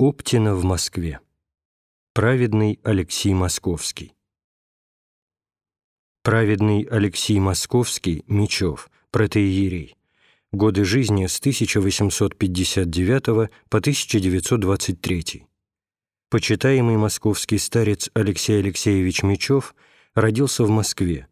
Оптина в Москве. Праведный Алексей Московский. Праведный Алексей Московский, Мечев, протеерей. Годы жизни с 1859 по 1923. Почитаемый московский старец Алексей Алексеевич Мечев родился в Москве.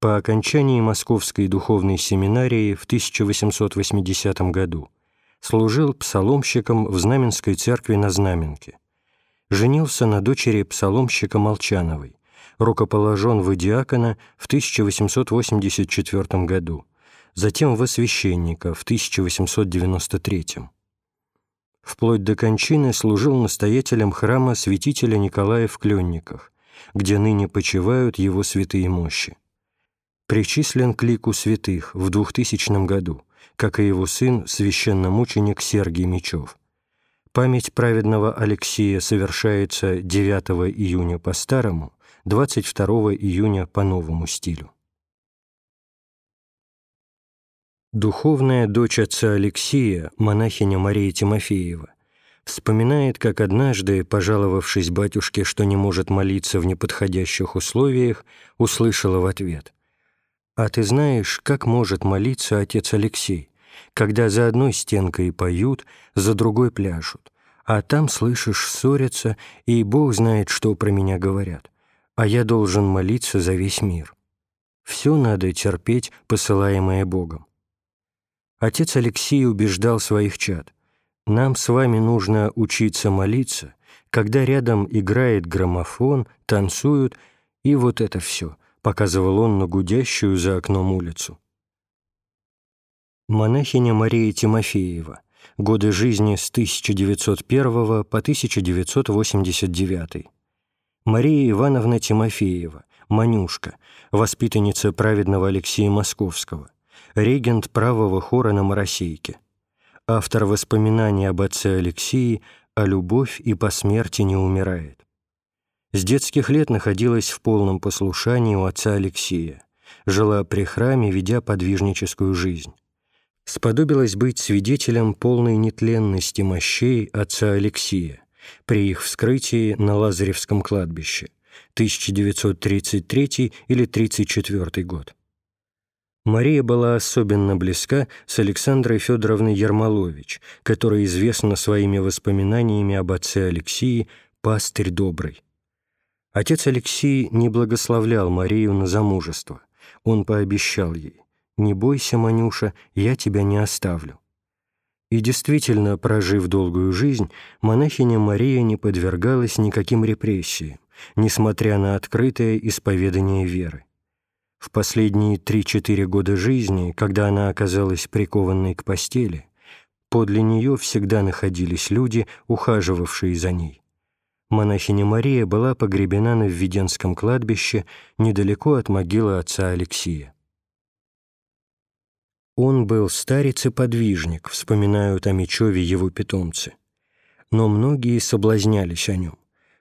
По окончании Московской духовной семинарии в 1880 году служил псаломщиком в Знаменской церкви на Знаменке. Женился на дочери псаломщика Молчановой, рукоположен в диакона в 1884 году, затем в священника в 1893. Вплоть до кончины служил настоятелем храма святителя Николая в Кленниках, где ныне почивают его святые мощи. Причислен к лику святых в 2000 году – как и его сын, священномученик Сергий Мечев. Память праведного Алексея совершается 9 июня по старому, 22 июня по новому стилю. Духовная дочь отца Алексея, монахиня Мария Тимофеева, вспоминает, как однажды, пожаловавшись батюшке, что не может молиться в неподходящих условиях, услышала в ответ «А ты знаешь, как может молиться отец Алексей, когда за одной стенкой поют, за другой пляшут, а там, слышишь, ссорятся, и Бог знает, что про меня говорят, а я должен молиться за весь мир. Все надо терпеть, посылаемое Богом». Отец Алексей убеждал своих чад, «Нам с вами нужно учиться молиться, когда рядом играет граммофон, танцуют, и вот это все — показывал он на гудящую за окном улицу. Монахиня Мария Тимофеева. Годы жизни с 1901 по 1989. Мария Ивановна Тимофеева, Манюшка, воспитанница праведного Алексея Московского, регент правого хора на Моросейке, автор воспоминаний об отце Алексии «А любовь и по смерти не умирает». С детских лет находилась в полном послушании у отца Алексея, жила при храме, ведя подвижническую жизнь. Сподобилась быть свидетелем полной нетленности мощей отца Алексея при их вскрытии на Лазаревском кладбище 1933 или 1934 год. Мария была особенно близка с Александрой Федоровной Ермолович, которая известна своими воспоминаниями об отце Алексии «Пастырь добрый». Отец Алексей не благословлял Марию на замужество. Он пообещал ей «Не бойся, Манюша, я тебя не оставлю». И действительно, прожив долгую жизнь, монахиня Мария не подвергалась никаким репрессиям, несмотря на открытое исповедание веры. В последние три-четыре года жизни, когда она оказалась прикованной к постели, подле нее всегда находились люди, ухаживавшие за ней монахиня Мария была погребена на Введенском кладбище недалеко от могилы отца Алексия. Он был старец и подвижник, вспоминают о Мечеве его питомцы. Но многие соблазнялись о нем.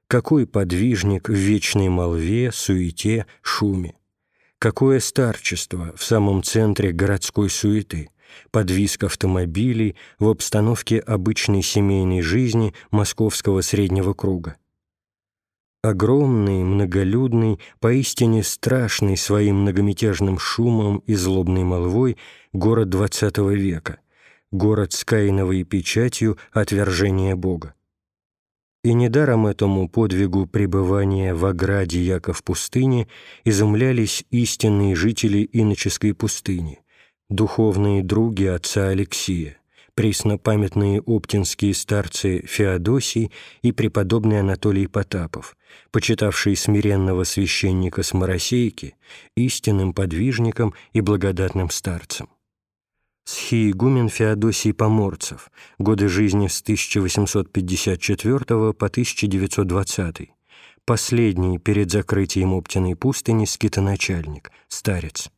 Какой подвижник в вечной молве, суете, шуме? Какое старчество в самом центре городской суеты, подвиск автомобилей в обстановке обычной семейной жизни московского среднего круга? Огромный, многолюдный, поистине страшный своим многомятежным шумом и злобной молвой город XX века, город с каиновой печатью отвержения Бога. И недаром этому подвигу пребывания в ограде Яков пустыне изумлялись истинные жители иноческой пустыни, духовные други отца Алексия преснопамятные оптинские старцы Феодосий и преподобный Анатолий Потапов, почитавшие смиренного священника с Моросейки истинным подвижником и благодатным старцем. Схиегумен Феодосий Поморцев, годы жизни с 1854 по 1920, последний перед закрытием Оптиной пустыни скитоначальник, старец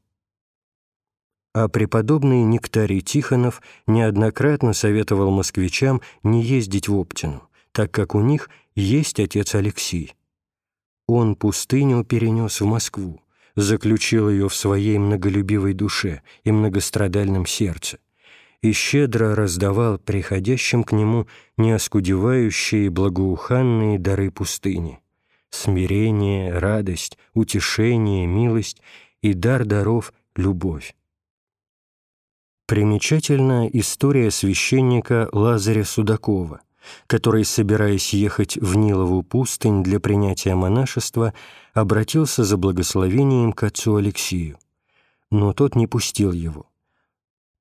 а преподобный Нектарий Тихонов неоднократно советовал москвичам не ездить в Оптину, так как у них есть отец Алексей. Он пустыню перенес в Москву, заключил ее в своей многолюбивой душе и многострадальном сердце, и щедро раздавал приходящим к нему неоскудевающие благоуханные дары пустыни — смирение, радость, утешение, милость и дар даров — любовь. Примечательна история священника Лазаря Судакова, который, собираясь ехать в Нилову пустынь для принятия монашества, обратился за благословением к отцу Алексию. Но тот не пустил его.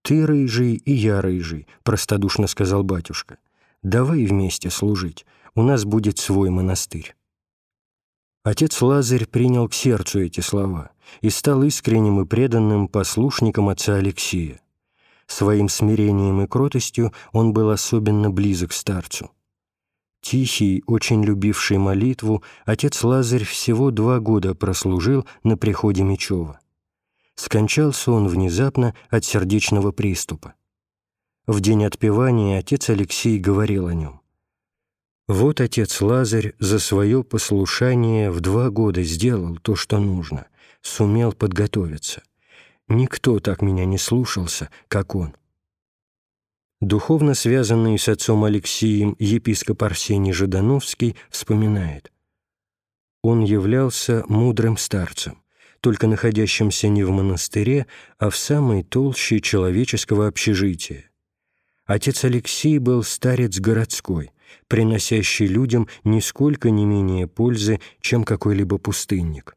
«Ты рыжий, и я рыжий», — простодушно сказал батюшка. «Давай вместе служить, у нас будет свой монастырь». Отец Лазарь принял к сердцу эти слова и стал искренним и преданным послушником отца Алексия. Своим смирением и кротостью он был особенно близок старцу. Тихий, очень любивший молитву, отец Лазарь всего два года прослужил на приходе Мечева. Скончался он внезапно от сердечного приступа. В день отпевания отец Алексей говорил о нем. «Вот отец Лазарь за свое послушание в два года сделал то, что нужно, сумел подготовиться. Никто так меня не слушался, как он». Духовно связанный с отцом Алексием епископ Арсений Жидановский вспоминает. Он являлся мудрым старцем, только находящимся не в монастыре, а в самой толще человеческого общежития. Отец Алексей был старец городской, приносящий людям нисколько не менее пользы, чем какой-либо пустынник.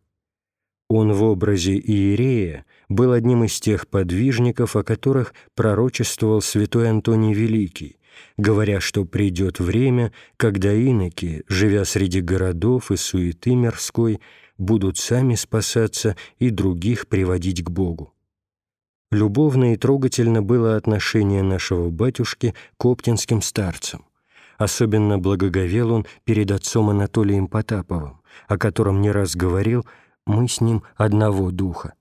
Он в образе Иерея был одним из тех подвижников, о которых пророчествовал святой Антоний Великий, говоря, что придет время, когда иноки, живя среди городов и суеты мирской, будут сами спасаться и других приводить к Богу. Любовно и трогательно было отношение нашего батюшки к оптинским старцам. Особенно благоговел он перед отцом Анатолием Потаповым, о котором не раз говорил «мы с ним одного духа».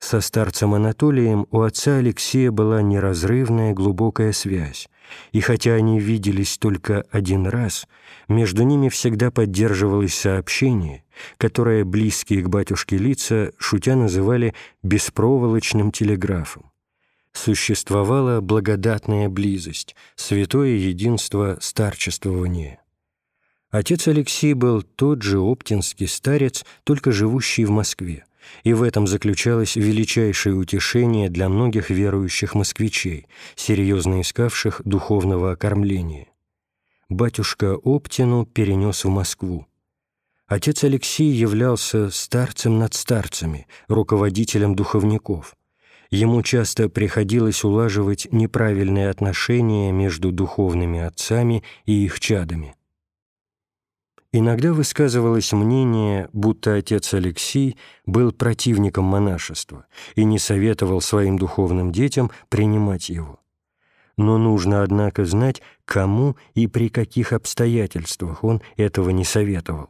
Со старцем Анатолием у отца Алексея была неразрывная глубокая связь, и хотя они виделись только один раз, между ними всегда поддерживалось сообщение, которое близкие к батюшке лица шутя называли «беспроволочным телеграфом». Существовала благодатная близость, святое единство старчествования. Отец Алексей был тот же оптинский старец, только живущий в Москве и в этом заключалось величайшее утешение для многих верующих москвичей, серьезно искавших духовного окормления. Батюшка Оптину перенес в Москву. Отец Алексей являлся старцем над старцами, руководителем духовников. Ему часто приходилось улаживать неправильные отношения между духовными отцами и их чадами. Иногда высказывалось мнение, будто отец Алексий был противником монашества и не советовал своим духовным детям принимать его. Но нужно, однако, знать, кому и при каких обстоятельствах он этого не советовал.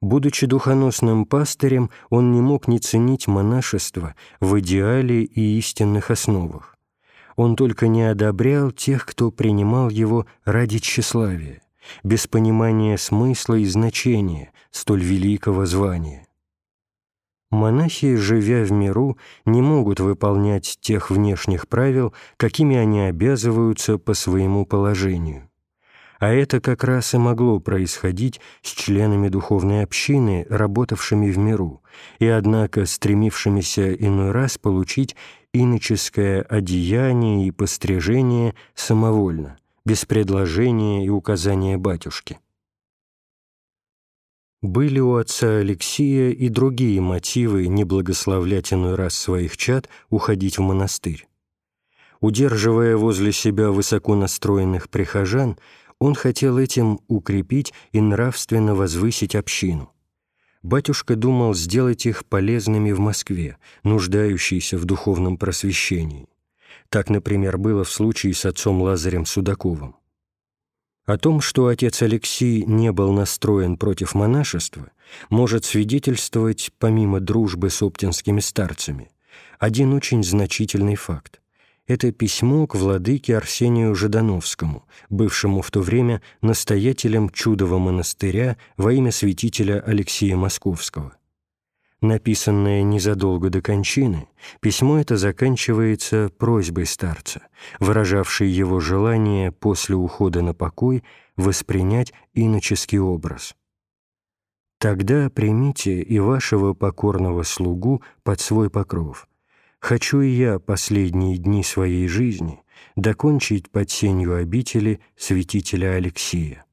Будучи духоносным пастырем, он не мог не ценить монашество в идеале и истинных основах. Он только не одобрял тех, кто принимал его ради тщеславия без понимания смысла и значения столь великого звания. Монахи, живя в миру, не могут выполнять тех внешних правил, какими они обязываются по своему положению. А это как раз и могло происходить с членами духовной общины, работавшими в миру, и, однако, стремившимися иной раз получить иноческое одеяние и пострижение самовольно – без предложения и указания батюшки. Были у отца Алексия и другие мотивы не благословлять иной раз своих чад уходить в монастырь. Удерживая возле себя высоко настроенных прихожан, он хотел этим укрепить и нравственно возвысить общину. Батюшка думал сделать их полезными в Москве, нуждающейся в духовном просвещении. Так, например, было в случае с отцом Лазарем Судаковым. О том, что отец Алексей не был настроен против монашества, может свидетельствовать, помимо дружбы с оптинскими старцами, один очень значительный факт. Это письмо к владыке Арсению Жидановскому, бывшему в то время настоятелем чудового монастыря во имя святителя Алексея Московского. Написанное незадолго до кончины, письмо это заканчивается просьбой старца, выражавшей его желание после ухода на покой воспринять иноческий образ. «Тогда примите и вашего покорного слугу под свой покров. Хочу и я последние дни своей жизни докончить под сенью обители святителя Алексия».